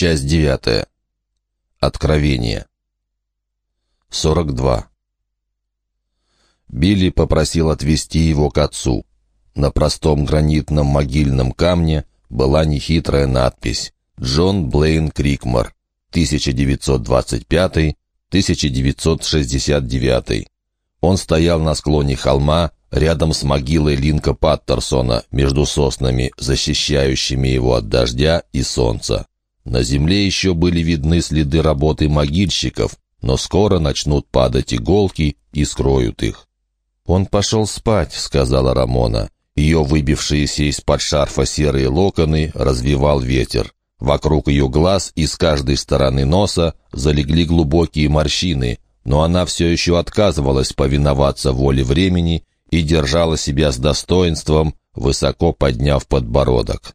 Часть девятая. Откровение. 42. Билли попросил отвезти его к отцу. На простом гранитном могильном камне была нехитрая надпись «Джон Блейн Крикмор, 1925-1969». Он стоял на склоне холма, рядом с могилой Линка Паттерсона, между соснами, защищающими его от дождя и солнца. На земле еще были видны следы работы могильщиков, но скоро начнут падать иголки и скроют их. «Он пошел спать», — сказала Рамона. Ее выбившиеся из-под шарфа серые локоны развивал ветер. Вокруг ее глаз и с каждой стороны носа залегли глубокие морщины, но она все еще отказывалась повиноваться воле времени и держала себя с достоинством, высоко подняв подбородок.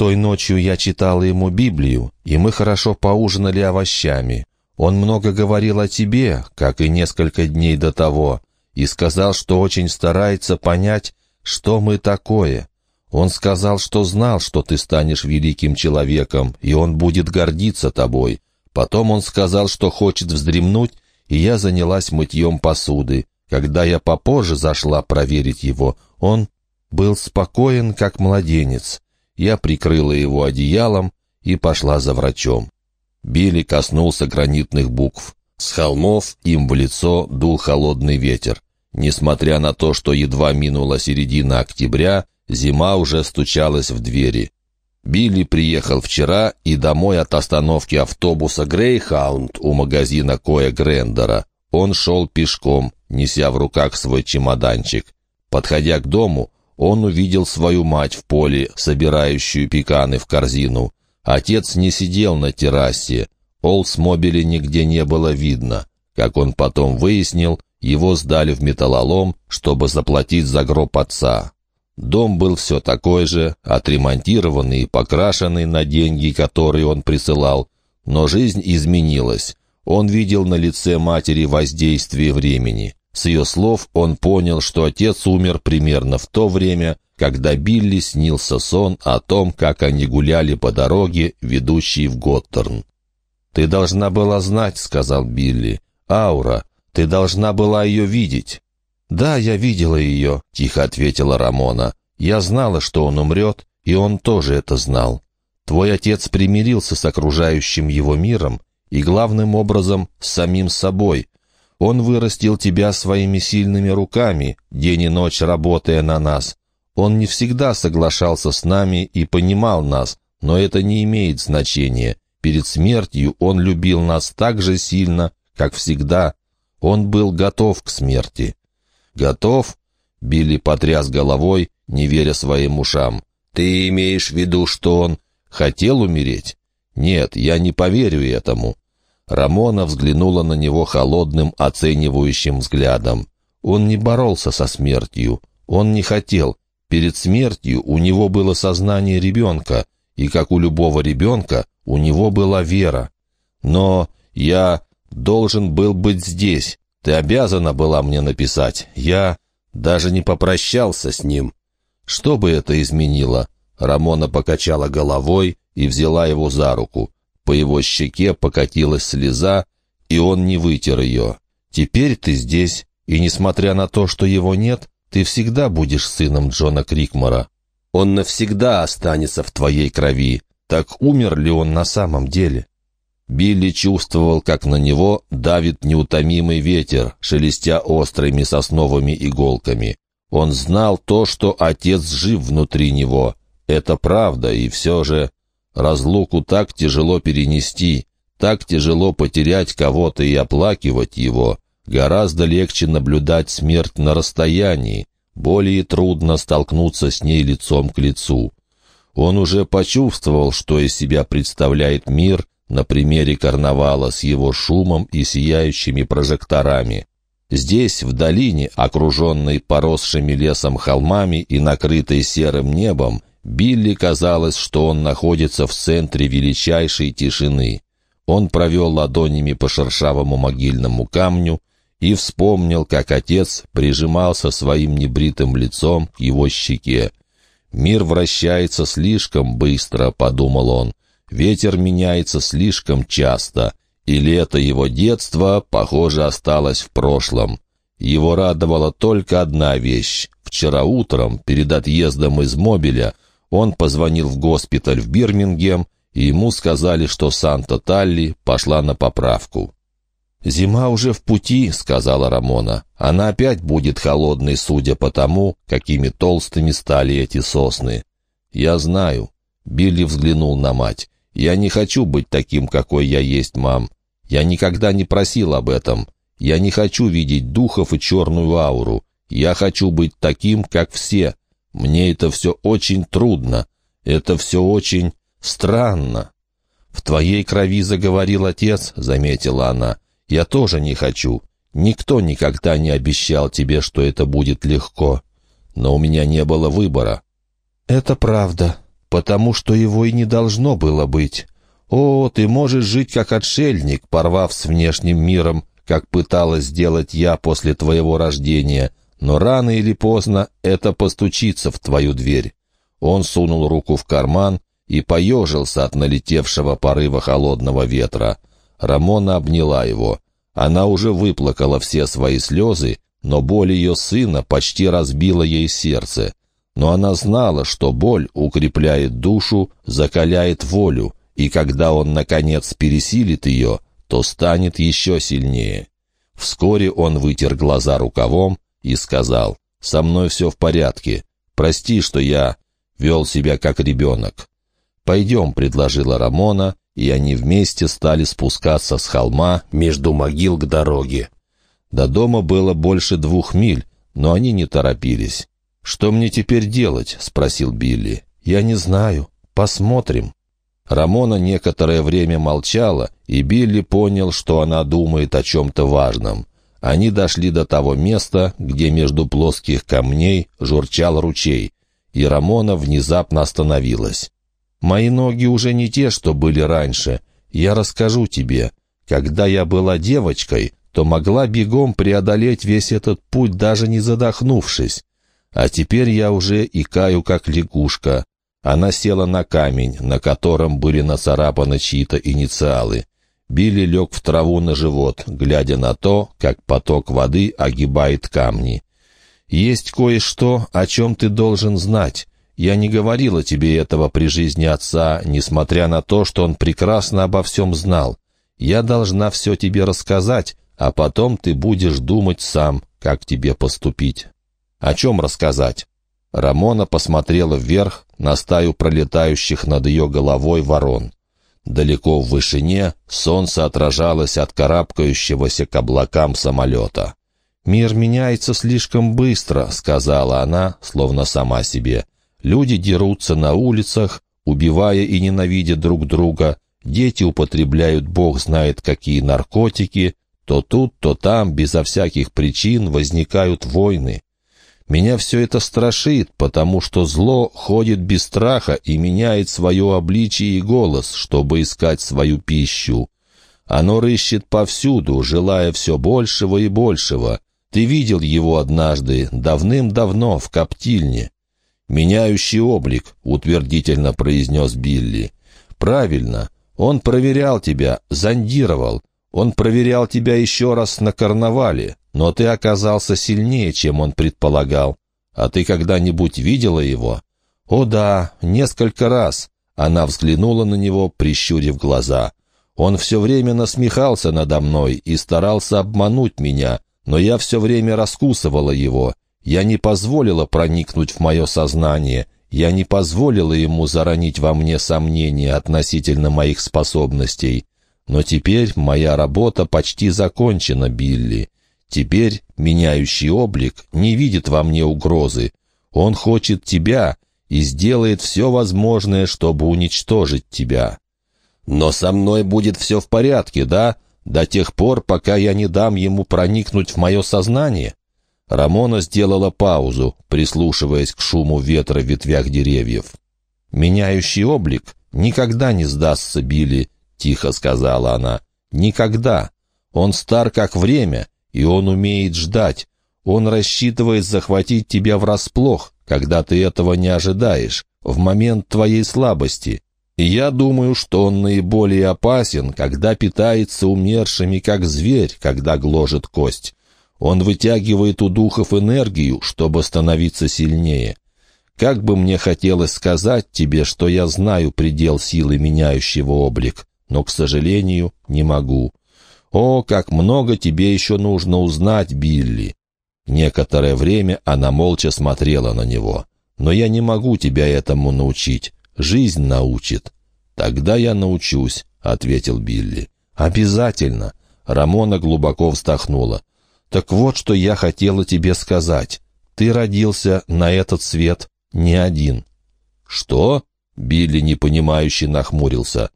Той ночью я читала ему Библию, и мы хорошо поужинали овощами. Он много говорил о тебе, как и несколько дней до того, и сказал, что очень старается понять, что мы такое. Он сказал, что знал, что ты станешь великим человеком, и он будет гордиться тобой. Потом он сказал, что хочет вздремнуть, и я занялась мытьем посуды. Когда я попозже зашла проверить его, он был спокоен, как младенец. Я прикрыла его одеялом и пошла за врачом. Билли коснулся гранитных букв. С холмов им в лицо дул холодный ветер. Несмотря на то, что едва минула середина октября, зима уже стучалась в двери. Билли приехал вчера и домой от остановки автобуса «Грейхаунд» у магазина Коя Грендера. Он шел пешком, неся в руках свой чемоданчик. Подходя к дому, он увидел свою мать в поле, собирающую пеканы в корзину. Отец не сидел на террасе. Олдсмобиля нигде не было видно. Как он потом выяснил, его сдали в металлолом, чтобы заплатить за гроб отца. Дом был все такой же, отремонтированный и покрашенный на деньги, которые он присылал. Но жизнь изменилась. Он видел на лице матери воздействие времени. С ее слов он понял, что отец умер примерно в то время, когда Билли снился сон о том, как они гуляли по дороге, ведущей в Готтерн. «Ты должна была знать», — сказал Билли. «Аура, ты должна была ее видеть». «Да, я видела ее», — тихо ответила Рамона. «Я знала, что он умрет, и он тоже это знал. Твой отец примирился с окружающим его миром и, главным образом, с самим собой, он вырастил тебя своими сильными руками, день и ночь работая на нас. Он не всегда соглашался с нами и понимал нас, но это не имеет значения. Перед смертью он любил нас так же сильно, как всегда. Он был готов к смерти. «Готов?» — Билли потряс головой, не веря своим ушам. «Ты имеешь в виду, что он хотел умереть?» «Нет, я не поверю этому. Рамона взглянула на него холодным, оценивающим взглядом. Он не боролся со смертью. Он не хотел. Перед смертью у него было сознание ребенка, и, как у любого ребенка, у него была вера. Но я должен был быть здесь. Ты обязана была мне написать. Я даже не попрощался с ним. Что бы это изменило? Рамона покачала головой и взяла его за руку. По его щеке покатилась слеза, и он не вытер ее. «Теперь ты здесь, и, несмотря на то, что его нет, ты всегда будешь сыном Джона Крикмора. Он навсегда останется в твоей крови. Так умер ли он на самом деле?» Билли чувствовал, как на него давит неутомимый ветер, шелестя острыми сосновыми иголками. Он знал то, что отец жив внутри него. Это правда, и все же Разлуку так тяжело перенести, так тяжело потерять кого-то и оплакивать его. Гораздо легче наблюдать смерть на расстоянии, более трудно столкнуться с ней лицом к лицу. Он уже почувствовал, что из себя представляет мир на примере карнавала с его шумом и сияющими прожекторами. Здесь, в долине, окруженной поросшими лесом холмами и накрытой серым небом, Билли казалось, что он находится в центре величайшей тишины. Он провел ладонями по шершавому могильному камню и вспомнил, как отец прижимался своим небритым лицом к его щеке. «Мир вращается слишком быстро», — подумал он. Ветер меняется слишком часто, и лето его детства, похоже, осталось в прошлом. Его радовала только одна вещь. Вчера утром, перед отъездом из Мобиля, он позвонил в госпиталь в Бирмингем, и ему сказали, что Санта-Талли пошла на поправку. «Зима уже в пути», — сказала Рамона. «Она опять будет холодной, судя по тому, какими толстыми стали эти сосны». «Я знаю». Билли взглянул на мать. «Я не хочу быть таким, какой я есть, мам. Я никогда не просил об этом. Я не хочу видеть духов и черную ауру. Я хочу быть таким, как все. Мне это все очень трудно. Это все очень странно». «В твоей крови заговорил отец», — заметила она. Я тоже не хочу. Никто никогда не обещал тебе, что это будет легко. Но у меня не было выбора». «Это правда, потому что его и не должно было быть. О, ты можешь жить как отшельник, порвав с внешним миром, как пыталась сделать я после твоего рождения, но рано или поздно это постучится в твою дверь». Он сунул руку в карман и поежился от налетевшего порыва холодного ветра. Рамона обняла его. Она уже выплакала все свои слезы, но боль ее сына почти разбила ей сердце. Но она знала, что боль укрепляет душу, закаляет волю, и когда он, наконец, пересилит ее, то станет еще сильнее. Вскоре он вытер глаза рукавом и сказал, «Со мной все в порядке. Прости, что я вел себя как ребенок». «Пойдем», — предложила Рамона, и они вместе стали спускаться с холма между могил к дороге. До дома было больше двух миль, но они не торопились. «Что мне теперь делать?» — спросил Билли. «Я не знаю. Посмотрим». Рамона некоторое время молчала, и Билли понял, что она думает о чем-то важном. Они дошли до того места, где между плоских камней журчал ручей, и Рамона внезапно остановилась. Мои ноги уже не те, что были раньше. Я расскажу тебе. Когда я была девочкой, то могла бегом преодолеть весь этот путь, даже не задохнувшись. А теперь я уже икаю, как лягушка. Она села на камень, на котором были нацарапаны чьи-то инициалы. Билли лег в траву на живот, глядя на то, как поток воды огибает камни. «Есть кое-что, о чем ты должен знать. Я не говорила тебе этого при жизни отца, несмотря на то, что он прекрасно обо всем знал. Я должна все тебе рассказать, а потом ты будешь думать сам, как тебе поступить. О чем рассказать?» Рамона посмотрела вверх на стаю пролетающих над ее головой ворон. Далеко в вышине солнце отражалось от карабкающегося к облакам самолета. «Мир меняется слишком быстро», — сказала она, словно сама себе. Люди дерутся на улицах, убивая и ненавидя друг друга. Дети употребляют бог знает какие наркотики. То тут, то там, безо всяких причин, возникают войны. Меня все это страшит, потому что зло ходит без страха и меняет свое обличие и голос, чтобы искать свою пищу. Оно рыщет повсюду, желая все большего и большего. Ты видел его однажды, давным-давно, в коптильне. «Меняющий облик», — утвердительно произнес Билли. «Правильно. Он проверял тебя, зондировал. Он проверял тебя еще раз на карнавале, но ты оказался сильнее, чем он предполагал. А ты когда-нибудь видела его?» «О да, несколько раз». Она взглянула на него, прищурив глаза. «Он все время насмехался надо мной и старался обмануть меня, но я все время раскусывала его. Я не позволила проникнуть в мое сознание, я не позволила ему заронить во мне сомнения относительно моих способностей. Но теперь моя работа почти закончена, Билли. Теперь меняющий облик не видит во мне угрозы. Он хочет тебя и сделает все возможное, чтобы уничтожить тебя. Но со мной будет все в порядке, да? До тех пор, пока я не дам ему проникнуть в мое сознание. Рамона сделала паузу, прислушиваясь к шуму ветра в ветвях деревьев. «Меняющий облик никогда не сдастся, Билли», — тихо сказала она. «Никогда. Он стар как время, и он умеет ждать. Он рассчитывает захватить тебя врасплох, когда ты этого не ожидаешь, в момент твоей слабости. И я думаю, что он наиболее опасен, когда питается умершими, как зверь, когда гложет кость. Он вытягивает у духов энергию, чтобы становиться сильнее. Как бы мне хотелось сказать тебе, что я знаю предел силы меняющего облик, но, к сожалению, не могу. О, как много тебе еще нужно узнать, Билли!» Некоторое время она молча смотрела на него. «Но я не могу тебя этому научить. Жизнь научит». «Тогда я научусь», — ответил Билли. «Обязательно». Рамона глубоко вздохнула. «Так вот, что я хотела тебе сказать. Ты родился на этот свет не один». «Что?» — Билли непонимающе нахмурился.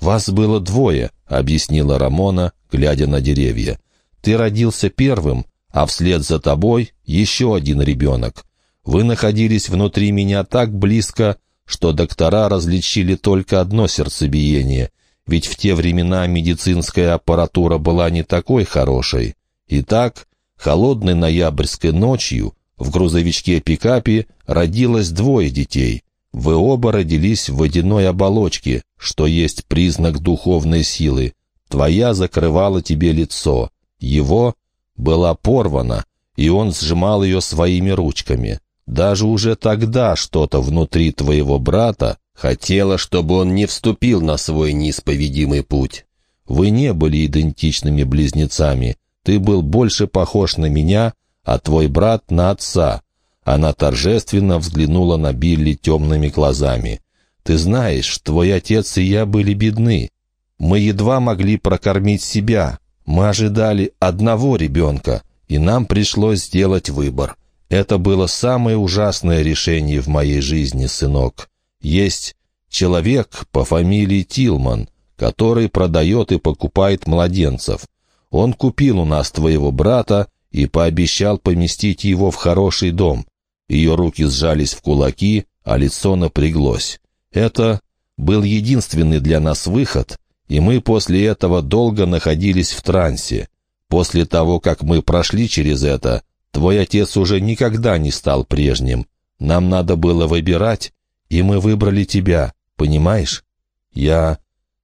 «Вас было двое», — объяснила Рамона, глядя на деревья. «Ты родился первым, а вслед за тобой еще один ребенок. Вы находились внутри меня так близко, что доктора различили только одно сердцебиение, ведь в те времена медицинская аппаратура была не такой хорошей. Итак, холодной ноябрьской ночью в грузовичке-пикапе родилось двое детей. Вы оба родились в водяной оболочке, что есть признак духовной силы. Твоя закрывала тебе лицо, его была порвана, и он сжимал ее своими ручками. Даже уже тогда что-то внутри твоего брата хотело, чтобы он не вступил на свой неисповедимый путь. Вы не были идентичными близнецами. Ты был больше похож на меня, а твой брат — на отца. Она торжественно взглянула на Билли темными глазами. «Ты знаешь, твой отец и я были бедны. Мы едва могли прокормить себя. Мы ожидали одного ребенка, и нам пришлось сделать выбор. Это было самое ужасное решение в моей жизни, сынок. Есть человек по фамилии Тилман, который продает и покупает младенцев. Он купил у нас твоего брата и пообещал поместить его в хороший дом. Ее руки сжались в кулаки, а лицо напряглось. Это был единственный для нас выход, и мы после этого долго находились в трансе. После того, как мы прошли через это, Твой отец уже никогда не стал прежним. Нам надо было выбирать, и мы выбрали тебя, понимаешь? Я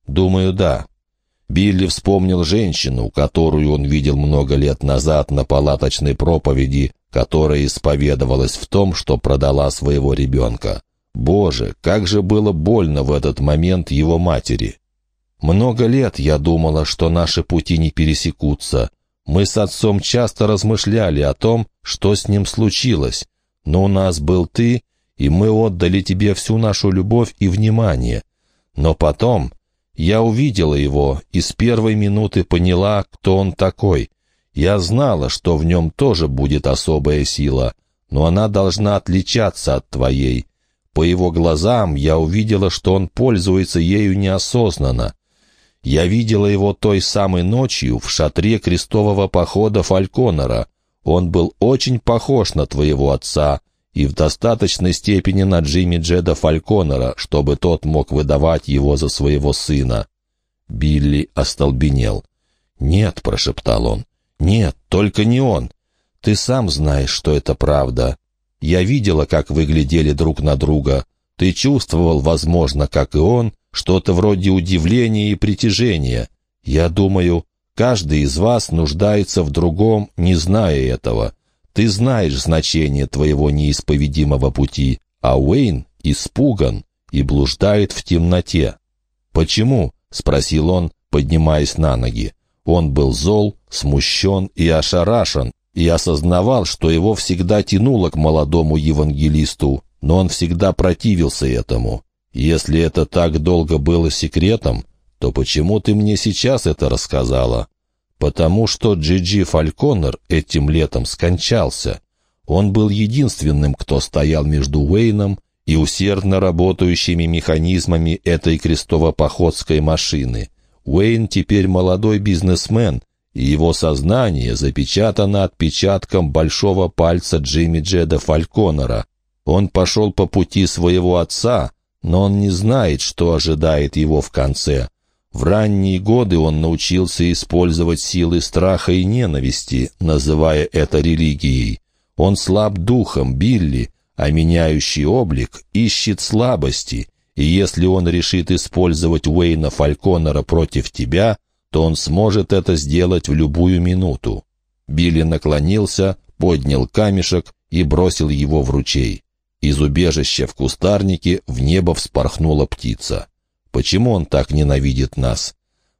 думаю, да. Билли вспомнил женщину, которую он видел много лет назад на палаточной проповеди, которая исповедовалась в том, что продала своего ребенка. Боже, как же было больно в этот момент его матери. Много лет я думала, что наши пути не пересекутся, мы с отцом часто размышляли о том, что с ним случилось, но у нас был ты, и мы отдали тебе всю нашу любовь и внимание. Но потом я увидела его и с первой минуты поняла, кто он такой. Я знала, что в нем тоже будет особая сила, но она должна отличаться от твоей. По его глазам я увидела, что он пользуется ею неосознанно. Я видела его той самой ночью в шатре крестового похода Фальконора. Он был очень похож на твоего отца и в достаточной степени на Джимми Джеда Фальконора, чтобы тот мог выдавать его за своего сына. Билли остолбенел. «Нет», — прошептал он, — «нет, только не он. Ты сам знаешь, что это правда. Я видела, как вы глядели друг на друга. Ты чувствовал, возможно, как и он, что-то вроде удивления и притяжения. Я думаю, каждый из вас нуждается в другом, не зная этого. Ты знаешь значение твоего неисповедимого пути, а Уэйн испуган и блуждает в темноте. «Почему?» — спросил он, поднимаясь на ноги. Он был зол, смущен и ошарашен, и осознавал, что его всегда тянуло к молодому евангелисту, но он всегда противился этому. Если это так долго было секретом, то почему ты мне сейчас это рассказала? Потому что Джиджи Фальконер этим летом скончался. Он был единственным, кто стоял между Уэйном и усердно работающими механизмами этой крестово-походской машины. Уэйн теперь молодой бизнесмен, и его сознание запечатано отпечатком большого пальца Джимми Джеда Фальконера. Он пошел по пути своего отца, но он не знает, что ожидает его в конце. В ранние годы он научился использовать силы страха и ненависти, называя это религией. Он слаб духом, Билли, а меняющий облик ищет слабости, и если он решит использовать Уэйна Фальконера против тебя, то он сможет это сделать в любую минуту». Билли наклонился, поднял камешек и бросил его в ручей. Из убежища в кустарнике в небо вспорхнула птица. Почему он так ненавидит нас?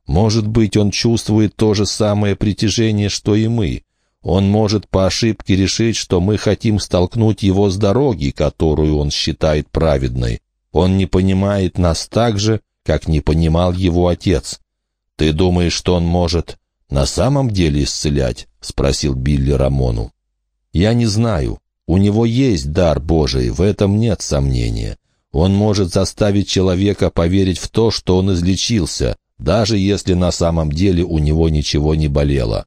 Может быть, он чувствует то же самое притяжение, что и мы. Он может по ошибке решить, что мы хотим столкнуть его с дороги, которую он считает праведной. Он не понимает нас так же, как не понимал его отец. «Ты думаешь, что он может на самом деле исцелять?» — спросил Билли Рамону. «Я не знаю. У него есть дар Божий, в этом нет сомнения. Он может заставить человека поверить в то, что он излечился, даже если на самом деле у него ничего не болело.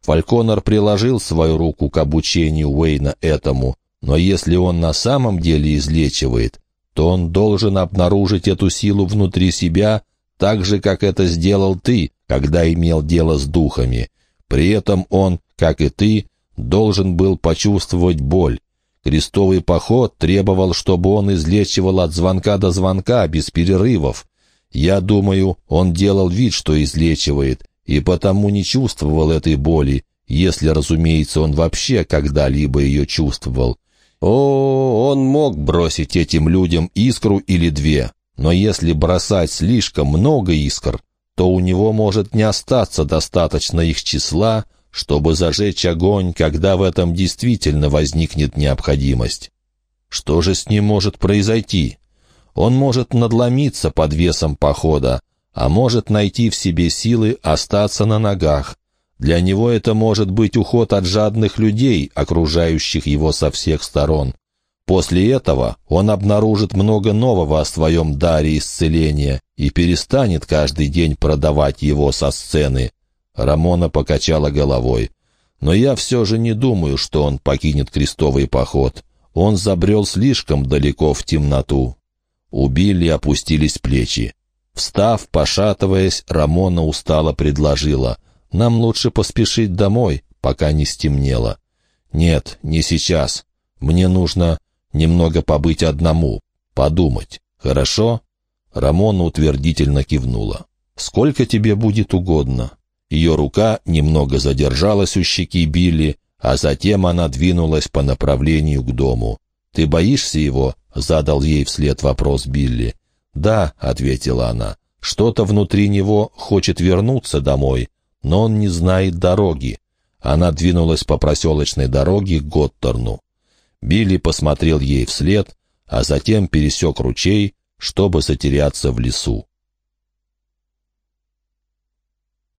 Фальконор приложил свою руку к обучению Уэйна этому, но если он на самом деле излечивает, то он должен обнаружить эту силу внутри себя, так же, как это сделал ты, когда имел дело с духами. При этом он, как и ты, должен был почувствовать боль. Крестовый поход требовал, чтобы он излечивал от звонка до звонка без перерывов. Я думаю, он делал вид, что излечивает, и потому не чувствовал этой боли, если, разумеется, он вообще когда-либо ее чувствовал. О, он мог бросить этим людям искру или две, но если бросать слишком много искр, то у него может не остаться достаточно их числа, чтобы зажечь огонь, когда в этом действительно возникнет необходимость. Что же с ним может произойти? Он может надломиться под весом похода, а может найти в себе силы остаться на ногах. Для него это может быть уход от жадных людей, окружающих его со всех сторон. После этого он обнаружит много нового о своем даре исцеления и перестанет каждый день продавать его со сцены. Рамона покачала головой. «Но я все же не думаю, что он покинет крестовый поход. Он забрел слишком далеко в темноту». У Билли опустились плечи. Встав, пошатываясь, Рамона устало предложила. «Нам лучше поспешить домой, пока не стемнело». «Нет, не сейчас. Мне нужно немного побыть одному, подумать. Хорошо?» Рамона утвердительно кивнула. «Сколько тебе будет угодно?» Ее рука немного задержалась у щеки Билли, а затем она двинулась по направлению к дому. «Ты боишься его?» — задал ей вслед вопрос Билли. «Да», — ответила она, — «что-то внутри него хочет вернуться домой, но он не знает дороги». Она двинулась по проселочной дороге к Готтерну. Билли посмотрел ей вслед, а затем пересек ручей, чтобы затеряться в лесу.